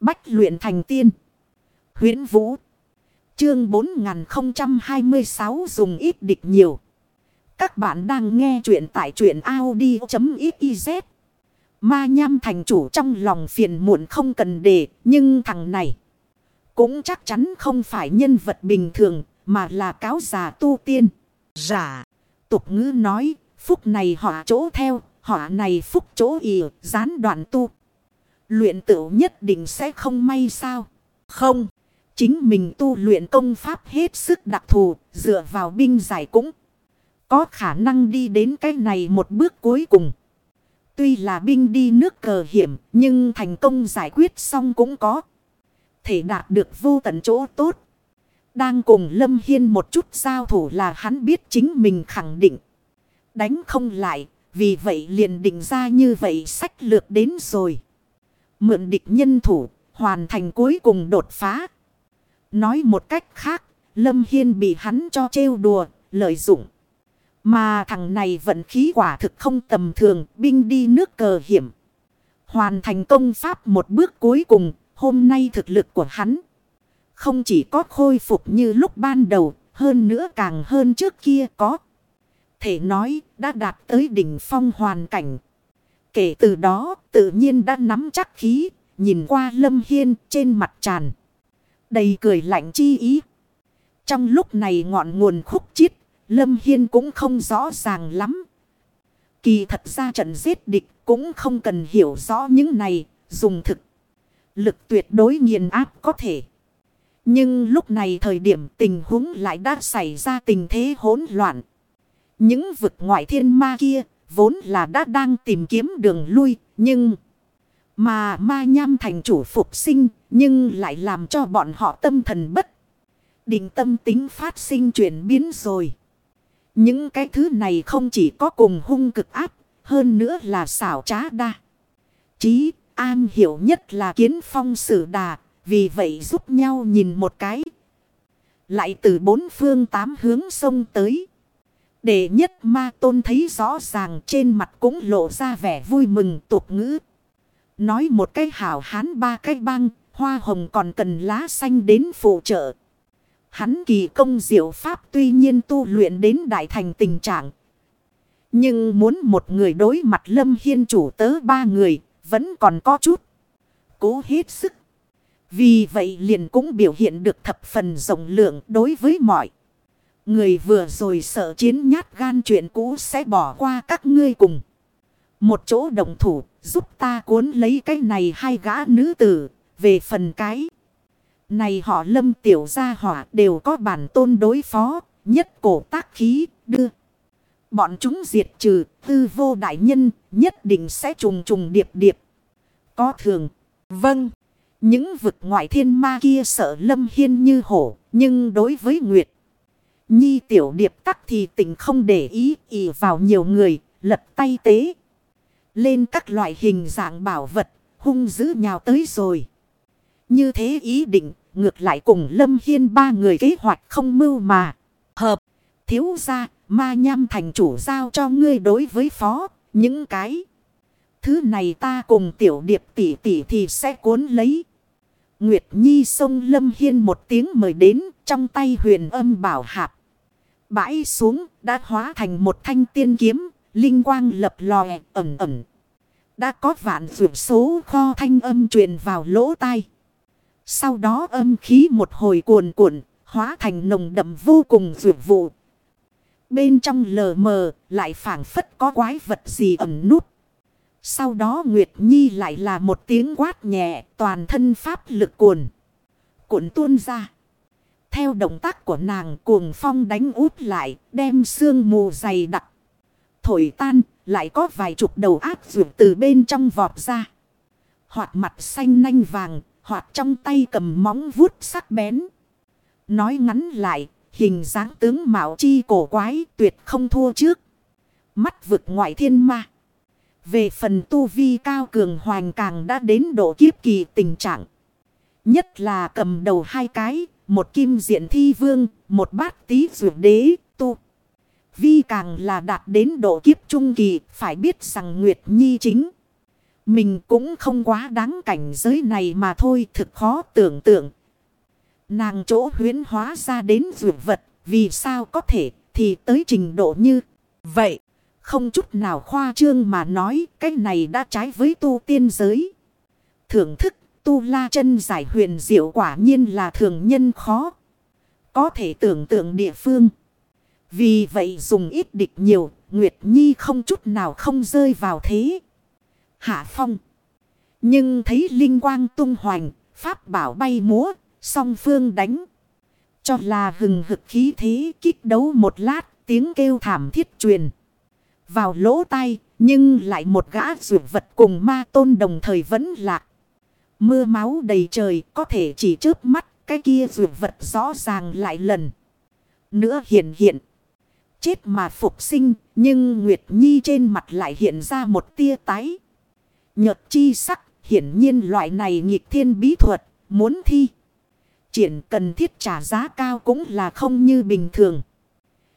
Bách luyện thành tiên. huyễn Vũ. Chương 4026 dùng ít địch nhiều. Các bạn đang nghe truyện tại truyện Audi.xyz. Ma nham thành chủ trong lòng phiền muộn không cần để. Nhưng thằng này cũng chắc chắn không phải nhân vật bình thường mà là cáo già tu tiên. Giả. Tục ngữ nói phúc này họ chỗ theo. Họ này phúc chỗ ỉ gián đoạn tu. Luyện tự nhất định sẽ không may sao. Không. Chính mình tu luyện công pháp hết sức đặc thù. Dựa vào binh giải cũng có khả năng đi đến cái này một bước cuối cùng. Tuy là binh đi nước cờ hiểm, nhưng thành công giải quyết xong cũng có. Thể đạt được vô tận chỗ tốt. Đang cùng Lâm Hiên một chút giao thủ là hắn biết chính mình khẳng định. Đánh không lại, vì vậy liền định ra như vậy sách lược đến rồi. Mượn địch nhân thủ, hoàn thành cuối cùng đột phá. Nói một cách khác, Lâm Hiên bị hắn cho trêu đùa, lợi dụng. Mà thằng này vận khí quả thực không tầm thường, binh đi nước cờ hiểm. Hoàn thành công pháp một bước cuối cùng, hôm nay thực lực của hắn. Không chỉ có khôi phục như lúc ban đầu, hơn nữa càng hơn trước kia có. Thể nói đã đạt tới đỉnh phong hoàn cảnh. Kể từ đó tự nhiên đã nắm chắc khí, nhìn qua lâm hiên trên mặt tràn. Đầy cười lạnh chi ý. Trong lúc này ngọn nguồn khúc chiết Lâm Hiên cũng không rõ ràng lắm. Kỳ thật ra trận giết địch cũng không cần hiểu rõ những này, dùng thực. Lực tuyệt đối nghiền áp có thể. Nhưng lúc này thời điểm tình huống lại đã xảy ra tình thế hỗn loạn. Những vực ngoại thiên ma kia vốn là đã đang tìm kiếm đường lui, nhưng... Mà ma nham thành chủ phục sinh, nhưng lại làm cho bọn họ tâm thần bất. Định tâm tính phát sinh chuyển biến rồi. Những cái thứ này không chỉ có cùng hung cực áp, hơn nữa là xảo trá đa. Chí, an hiểu nhất là kiến phong sử đà, vì vậy giúp nhau nhìn một cái. Lại từ bốn phương tám hướng sông tới. Để nhất ma tôn thấy rõ ràng trên mặt cũng lộ ra vẻ vui mừng tục ngữ. Nói một cái hảo hán ba cái băng, hoa hồng còn cần lá xanh đến phụ trợ. Hắn kỳ công diệu pháp tuy nhiên tu luyện đến đại thành tình trạng. Nhưng muốn một người đối mặt lâm hiên chủ tớ ba người vẫn còn có chút. Cố hết sức. Vì vậy liền cũng biểu hiện được thập phần rộng lượng đối với mọi. Người vừa rồi sợ chiến nhát gan chuyện cũ sẽ bỏ qua các ngươi cùng. Một chỗ đồng thủ giúp ta cuốn lấy cái này hai gã nữ tử về phần cái. Này họ lâm tiểu gia hỏa đều có bản tôn đối phó, nhất cổ tác khí, đưa. Bọn chúng diệt trừ, tư vô đại nhân, nhất định sẽ trùng trùng điệp điệp. Có thường, vâng, những vực ngoại thiên ma kia sợ lâm hiên như hổ, nhưng đối với Nguyệt. Nhi tiểu điệp tắc thì tình không để ý, ỉ vào nhiều người, lật tay tế. Lên các loại hình dạng bảo vật, hung dữ nhào tới rồi. Như thế ý định Ngược lại cùng Lâm Hiên ba người kế hoạch không mưu mà. Hợp. Thiếu ra. Ma nham thành chủ giao cho ngươi đối với phó. Những cái. Thứ này ta cùng tiểu điệp tỷ tỷ thì sẽ cuốn lấy. Nguyệt Nhi sông Lâm Hiên một tiếng mời đến. Trong tay huyền âm bảo hạp. Bãi xuống đã hóa thành một thanh tiên kiếm. Linh quang lập lòe ẩm ẩm. Đã có vạn vượt số kho thanh âm truyền vào lỗ tai. Sau đó âm khí một hồi cuồn cuộn, hóa thành nồng đậm vô cùng vượt vụ. Bên trong lờ mờ, lại phảng phất có quái vật gì ẩn nút. Sau đó Nguyệt Nhi lại là một tiếng quát nhẹ, toàn thân pháp lực cuồn. Cuộn tuôn ra. Theo động tác của nàng cuồng phong đánh út lại, đem sương mù dày đặc. Thổi tan, lại có vài chục đầu áp vượt từ bên trong vọt ra. Hoạt mặt xanh nanh vàng, hoặc trong tay cầm móng vuốt sắc bén. Nói ngắn lại, hình dáng tướng mạo chi cổ quái tuyệt không thua trước. Mắt vực ngoại thiên ma. Về phần tu vi cao cường hoàng càng đã đến độ kiếp kỳ tình trạng. Nhất là cầm đầu hai cái, một kim diện thi vương, một bát tí dược đế, tu. Vi càng là đạt đến độ kiếp trung kỳ, phải biết rằng Nguyệt Nhi chính Mình cũng không quá đáng cảnh giới này mà thôi thực khó tưởng tượng. Nàng chỗ huyến hóa ra đến dược vật, vì sao có thể thì tới trình độ như vậy. Không chút nào khoa trương mà nói cái này đã trái với tu tiên giới. Thưởng thức tu la chân giải huyền diệu quả nhiên là thường nhân khó. Có thể tưởng tượng địa phương. Vì vậy dùng ít địch nhiều, Nguyệt Nhi không chút nào không rơi vào thế. Hạ phong. Nhưng thấy linh quang tung hoành, pháp bảo bay múa, song phương đánh. Cho là hừng hực khí thế kích đấu một lát, tiếng kêu thảm thiết truyền. Vào lỗ tai, nhưng lại một gã rượu vật cùng ma tôn đồng thời vẫn lạc. Mưa máu đầy trời, có thể chỉ trước mắt, cái kia dù vật rõ ràng lại lần. Nữa hiện hiện. Chết mà phục sinh, nhưng Nguyệt Nhi trên mặt lại hiện ra một tia tái. Nhật chi sắc, hiển nhiên loại này nghịch thiên bí thuật, muốn thi. Triển cần thiết trả giá cao cũng là không như bình thường.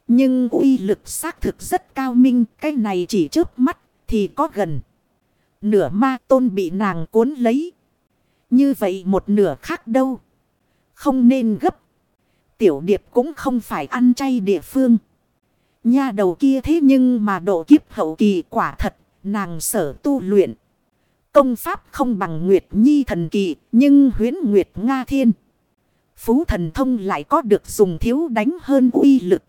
Nhưng uy lực xác thực rất cao minh. Cái này chỉ trước mắt, thì có gần. Nửa ma tôn bị nàng cuốn lấy. Như vậy một nửa khác đâu. Không nên gấp. Tiểu điệp cũng không phải ăn chay địa phương. Nha đầu kia thế nhưng mà độ kiếp hậu kỳ quả thật. Nàng sở tu luyện. Công pháp không bằng Nguyệt Nhi thần kỳ. Nhưng huyến Nguyệt Nga thiên. Phú thần thông lại có được dùng thiếu đánh hơn uy lực.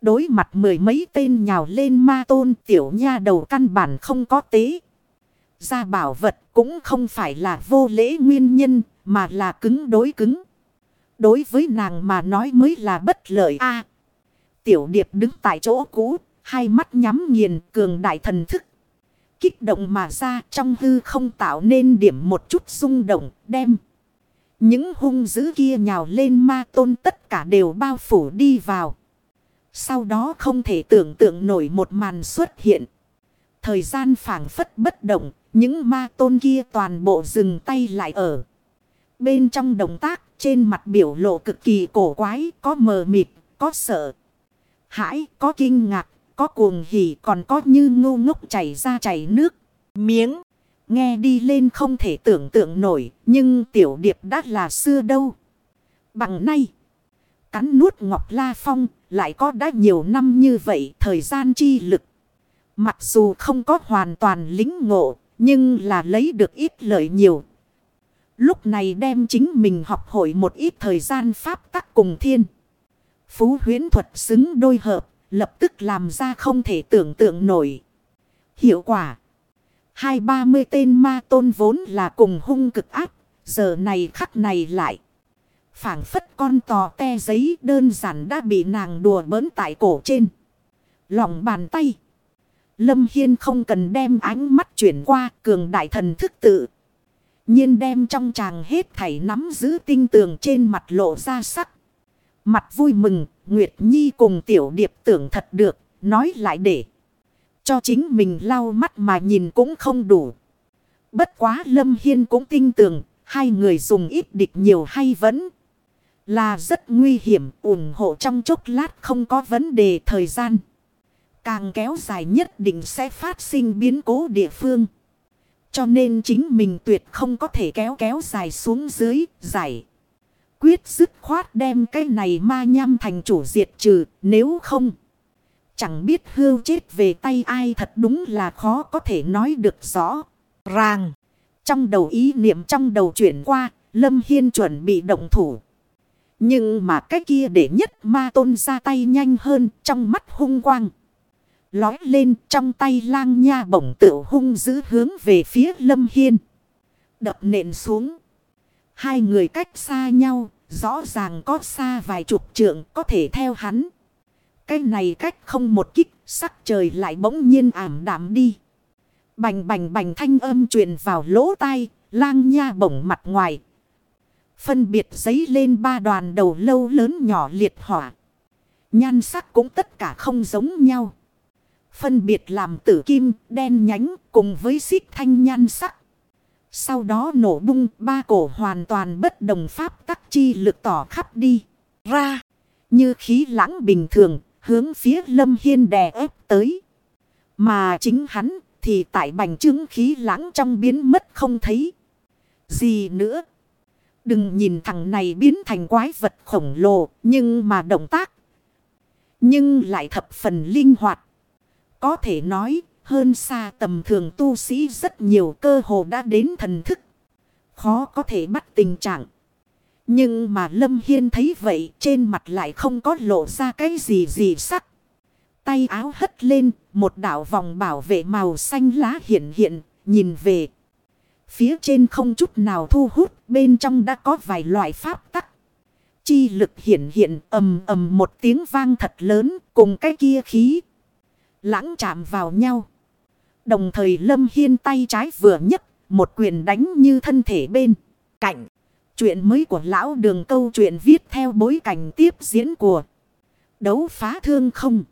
Đối mặt mười mấy tên nhào lên ma tôn, tiểu nha đầu căn bản không có tế. Ra bảo vật cũng không phải là vô lễ nguyên nhân mà là cứng đối cứng. Đối với nàng mà nói mới là bất lợi a Tiểu điệp đứng tại chỗ cũ, hai mắt nhắm nghiền cường đại thần thức. Kích động mà ra trong hư không tạo nên điểm một chút rung động đem. Những hung dữ kia nhào lên ma tôn tất cả đều bao phủ đi vào. Sau đó không thể tưởng tượng nổi một màn xuất hiện. Thời gian phảng phất bất động, những ma tôn kia toàn bộ dừng tay lại ở. Bên trong động tác, trên mặt biểu lộ cực kỳ cổ quái, có mờ mịt, có sợ. Hãi, có kinh ngạc, có cuồng hỉ, còn có như ngu ngốc chảy ra chảy nước, miếng. Nghe đi lên không thể tưởng tượng nổi, nhưng tiểu điệp đã là xưa đâu. Bằng nay, cắn nuốt ngọc la phong, lại có đã nhiều năm như vậy thời gian chi lực. Mặc dù không có hoàn toàn lính ngộ, nhưng là lấy được ít lợi nhiều. Lúc này đem chính mình học hội một ít thời gian pháp tắc cùng thiên. Phú huyến thuật xứng đôi hợp, lập tức làm ra không thể tưởng tượng nổi. Hiệu quả Hai ba mươi tên ma tôn vốn là cùng hung cực áp. Giờ này khắc này lại. phảng phất con tò te giấy đơn giản đã bị nàng đùa bỡn tại cổ trên. Lòng bàn tay. Lâm Hiên không cần đem ánh mắt chuyển qua cường đại thần thức tự. nhiên đem trong chàng hết thảy nắm giữ tinh tường trên mặt lộ ra sắc. Mặt vui mừng, Nguyệt Nhi cùng tiểu điệp tưởng thật được, nói lại để. Cho chính mình lau mắt mà nhìn cũng không đủ. Bất quá Lâm Hiên cũng tin tưởng, hai người dùng ít địch nhiều hay vẫn là rất nguy hiểm, ủng hộ trong chốc lát không có vấn đề thời gian. Càng kéo dài nhất định sẽ phát sinh biến cố địa phương. Cho nên chính mình tuyệt không có thể kéo kéo dài xuống dưới, giải. Quyết dứt khoát đem cái này ma nham thành chủ diệt trừ, nếu không... Chẳng biết hưu chết về tay ai thật đúng là khó có thể nói được rõ. Ràng. Trong đầu ý niệm trong đầu chuyển qua. Lâm Hiên chuẩn bị động thủ. Nhưng mà cái kia để nhất ma tôn ra tay nhanh hơn trong mắt hung quang. Lói lên trong tay lang nha bổng tự hung giữ hướng về phía Lâm Hiên. Đập nện xuống. Hai người cách xa nhau, rõ ràng có xa vài chục trượng có thể theo hắn. Cái này cách không một kích, sắc trời lại bỗng nhiên ảm đạm đi. Bành bành bành thanh âm truyền vào lỗ tai, lang nha bổng mặt ngoài. Phân biệt giấy lên ba đoàn đầu lâu lớn nhỏ liệt hỏa. Nhan sắc cũng tất cả không giống nhau. Phân biệt làm tử kim, đen nhánh cùng với xích thanh nhan sắc. Sau đó nổ bung ba cổ hoàn toàn bất đồng pháp tắc chi lực tỏ khắp đi. Ra, như khí lãng bình thường, hướng phía Lâm Hiên đè ép tới. Mà chính hắn thì tại bành trướng khí lãng trong biến mất không thấy. Gì nữa? Đừng nhìn thằng này biến thành quái vật khổng lồ, nhưng mà động tác. Nhưng lại thập phần linh hoạt. Có thể nói, hơn xa tầm thường tu sĩ rất nhiều cơ hồ đã đến thần thức. Khó có thể bắt tình trạng. Nhưng mà Lâm Hiên thấy vậy trên mặt lại không có lộ ra cái gì gì sắc. Tay áo hất lên, một đảo vòng bảo vệ màu xanh lá hiện hiện, nhìn về. Phía trên không chút nào thu hút, bên trong đã có vài loại pháp tắc. Chi lực hiện hiện ầm ầm một tiếng vang thật lớn cùng cái kia khí. Lãng chạm vào nhau. Đồng thời Lâm Hiên tay trái vừa nhấc, một quyền đánh như thân thể bên cạnh. Chuyện mới của lão đường câu chuyện viết theo bối cảnh tiếp diễn của đấu phá thương không.